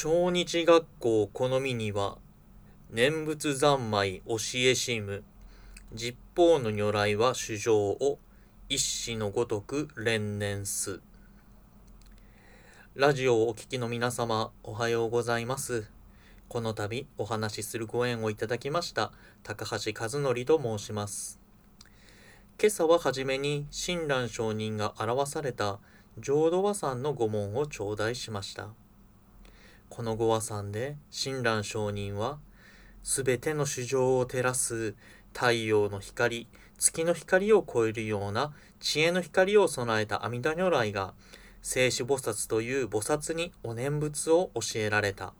超日学校好みには、念仏三昧教えしむ、実法の如来は主情を一子のごとく連念す。ラジオをお聞きの皆様、おはようございます。この度お話しするご縁をいただきました高橋和則と申します。今朝ははじめに親鸞上人が表された浄土和さんの御門を頂戴しました。この御和さんで親鸞上人は、すべての主情を照らす太陽の光、月の光を超えるような知恵の光を備えた阿弥陀如来が、聖子菩薩という菩薩にお念仏を教えられた。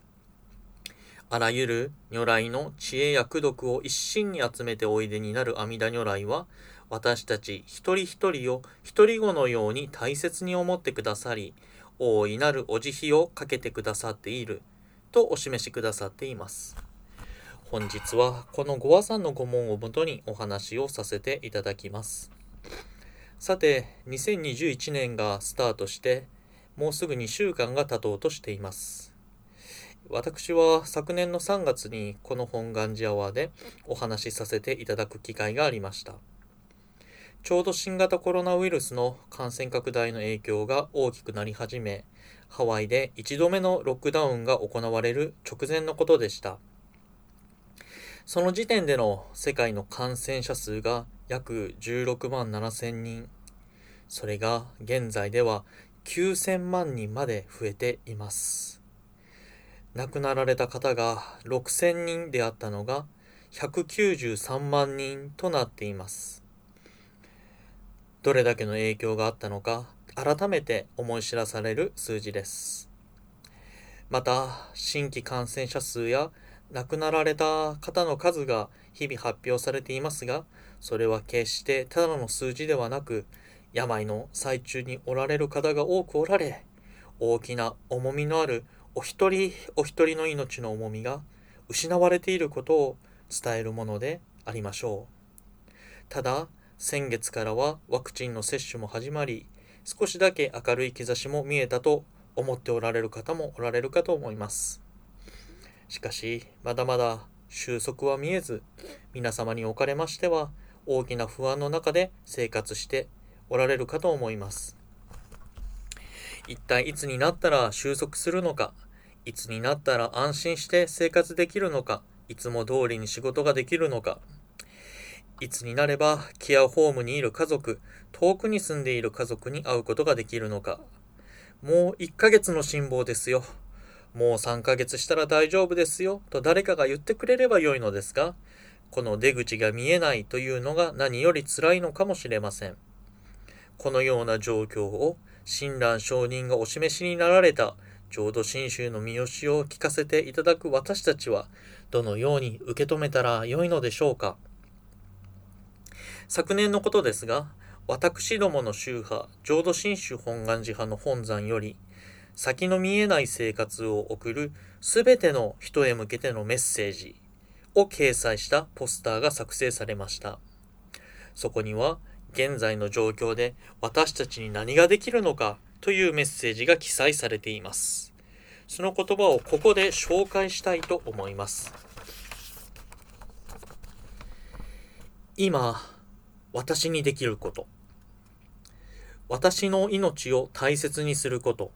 あらゆる如来の知恵や功徳を一心に集めておいでになる阿弥陀如来は、私たち一人一人を一人子のように大切に思ってくださり、大いなるお慈悲をかけてくださっているとお示しくださっています。本日はこのご和さんの御門をもとにお話をさせていただきます。さて、2021年がスタートして、もうすぐ2週間が経とうとしています。私は昨年の3月にこの本願寺アワーでお話しさせていただく機会がありました。ちょうど新型コロナウイルスの感染拡大の影響が大きくなり始め、ハワイで1度目のロックダウンが行われる直前のことでした。その時点での世界の感染者数が約16万7千人。それが現在では9000万人まで増えています。亡くなられた方が6000人であったのが193万人となっています。どれだけの影響があったのか改めて思い知らされる数字です。また、新規感染者数や亡くなられた方の数が日々発表されていますが、それは決してただの数字ではなく、病の最中におられる方が多くおられ、大きな重みのあるお一人お一人の命の重みが失われていることを伝えるものでありましょう。ただ、先月からはワクチンの接種も始まり、少しだけ明るい兆しも見えたと思っておられる方もおられるかと思います。しかし、まだまだ収束は見えず、皆様におかれましては、大きな不安の中で生活しておられるかと思います。一体いつになったら収束するのか、いつになったら安心して生活できるのか、いつも通りに仕事ができるのか、いつになればケアホームにいる家族、遠くに住んでいる家族に会うことができるのか。もう1ヶ月の辛抱ですよ。もう3ヶ月したら大丈夫ですよ。と誰かが言ってくれればよいのですが、この出口が見えないというのが何より辛いのかもしれません。このような状況を親鸞上人がお示しになられた浄土真宗の見教しを聞かせていただく私たちは、どのように受け止めたらよいのでしょうか。昨年のことですが、私どもの宗派、浄土真宗本願寺派の本山より、先の見えない生活を送るすべての人へ向けてのメッセージを掲載したポスターが作成されました。そこには、現在の状況で私たちに何ができるのかというメッセージが記載されています。その言葉をここで紹介したいと思います。今、私にできること。私の命を大切にすること。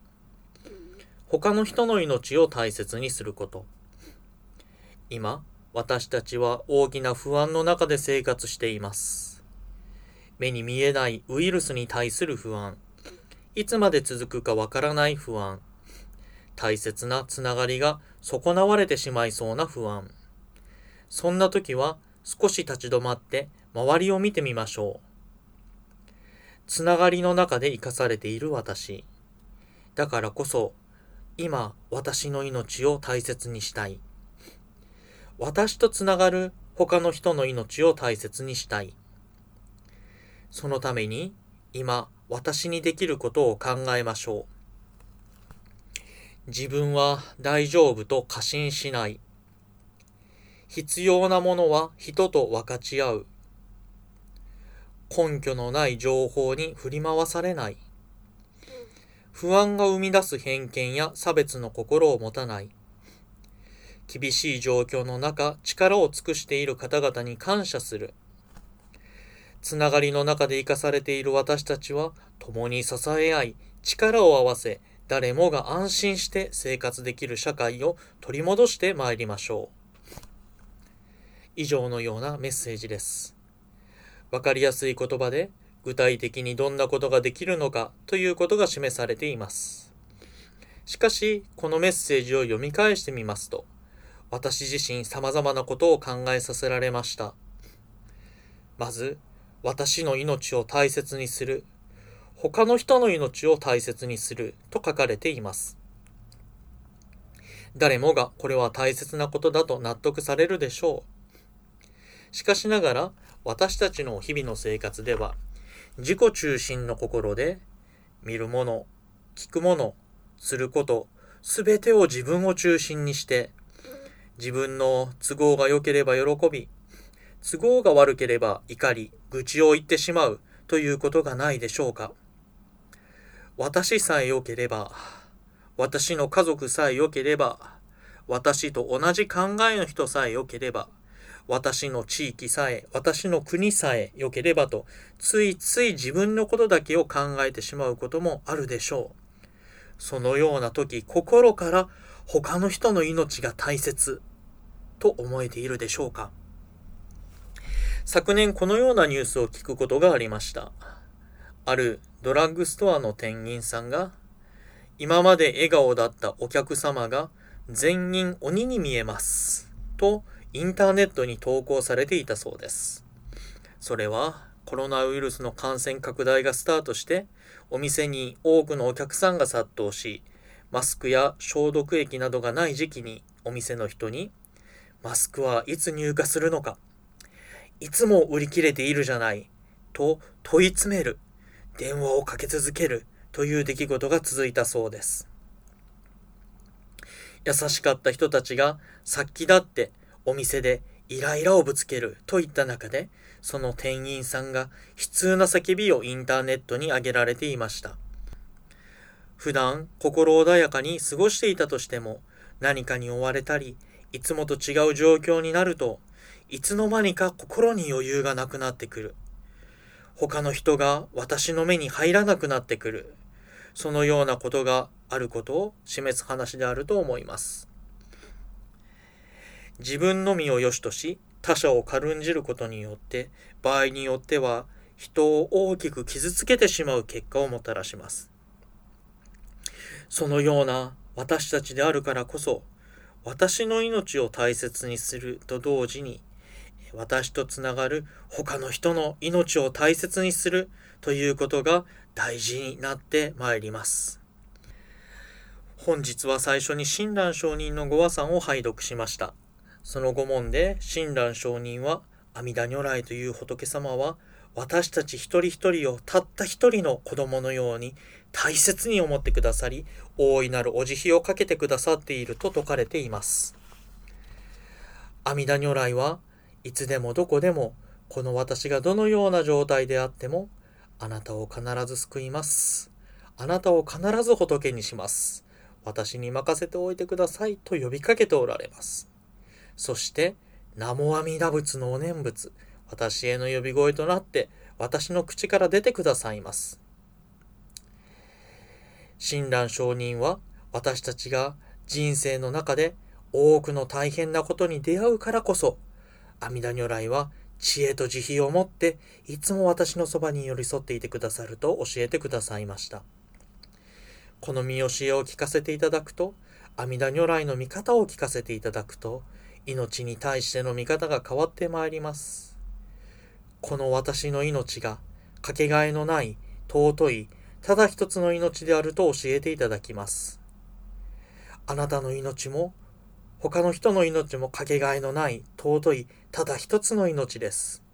他の人の命を大切にすること。今、私たちは大きな不安の中で生活しています。目に見えないウイルスに対する不安。いつまで続くかわからない不安。大切なつながりが損なわれてしまいそうな不安。そんな時は少し立ち止まって周りを見てみましょう。つながりの中で生かされている私。だからこそ、今、私の命を大切にしたい。私とつながる他の人の命を大切にしたい。そのために、今、私にできることを考えましょう。自分は大丈夫と過信しない。必要なものは人と分かち合う。根拠のない情報に振り回されない。不安が生み出す偏見や差別の心を持たない。厳しい状況の中、力を尽くしている方々に感謝する。つながりの中で生かされている私たちは、共に支え合い、力を合わせ、誰もが安心して生活できる社会を取り戻してまいりましょう。以上のようなメッセージです。わかりやすい言葉で具体的にどんなことができるのかということが示されています。しかし、このメッセージを読み返してみますと、私自身様々なことを考えさせられました。まず、私の命を大切にする、他の人の命を大切にすると書かれています。誰もがこれは大切なことだと納得されるでしょう。しかしながら、私たちの日々の生活では、自己中心の心で、見るもの、聞くもの、すること、すべてを自分を中心にして、自分の都合が良ければ喜び、都合が悪ければ怒り、愚痴を言ってしまうということがないでしょうか。私さえ良ければ、私の家族さえ良ければ、私と同じ考えの人さえ良ければ、私の地域さえ、私の国さえ良ければと、ついつい自分のことだけを考えてしまうこともあるでしょう。そのような時、心から他の人の命が大切と思えているでしょうか昨年このようなニュースを聞くことがありました。あるドラッグストアの店員さんが、今まで笑顔だったお客様が全員鬼に見えます。とインターネットに投稿されていたそうです。それはコロナウイルスの感染拡大がスタートしてお店に多くのお客さんが殺到しマスクや消毒液などがない時期にお店の人にマスクはいつ入荷するのかいつも売り切れているじゃないと問い詰める電話をかけ続けるという出来事が続いたそうです優しかった人たちがさっきだってお店でイライラをぶつけるといった中で、その店員さんが悲痛な叫びをインターネットに上げられていました。普段心穏やかに過ごしていたとしても、何かに追われたり、いつもと違う状況になると、いつの間にか心に余裕がなくなってくる。他の人が私の目に入らなくなってくる。そのようなことがあることを示す話であると思います。自分のみを良しとし、他者を軽んじることによって、場合によっては人を大きく傷つけてしまう結果をもたらします。そのような私たちであるからこそ、私の命を大切にすると同時に、私とつながる他の人の命を大切にするということが大事になってまいります。本日は最初に親鸞上人のご和算を拝読しました。その後問で親鸞上人は阿弥陀如来という仏様は私たち一人一人をたった一人の子供のように大切に思ってくださり大いなるお慈悲をかけてくださっていると説かれています。阿弥陀如来はいつでもどこでもこの私がどのような状態であってもあなたを必ず救います。あなたを必ず仏にします。私に任せておいてくださいと呼びかけておられます。そして、南無阿弥陀仏のお念仏、私への呼び声となって、私の口から出てくださいます。親鸞上人は、私たちが人生の中で多くの大変なことに出会うからこそ、阿弥陀如来は知恵と慈悲を持って、いつも私のそばに寄り添っていてくださると教えてくださいました。この見教えを聞かせていただくと、阿弥陀如来の見方を聞かせていただくと、命に対しての見方が変わってまいります。この私の命がかけがえのない尊いただ一つの命であると教えていただきます。あなたの命も他の人の命もかけがえのない尊いただ一つの命です。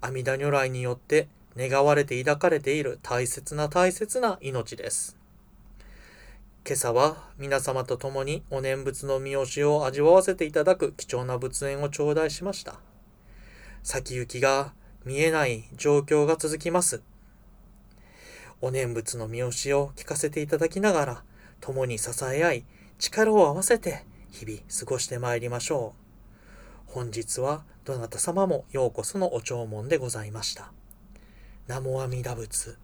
阿弥陀如来によって願われて抱かれている大切な大切な命です。今朝は皆様と共にお念仏の見教えを味わわせていただく貴重な仏縁を頂戴しました。先行きが見えない状況が続きます。お念仏の見教えを聞かせていただきながら、共に支え合い、力を合わせて日々過ごしてまいりましょう。本日はどなた様もようこそのお弔問でございました。南無阿弥陀仏。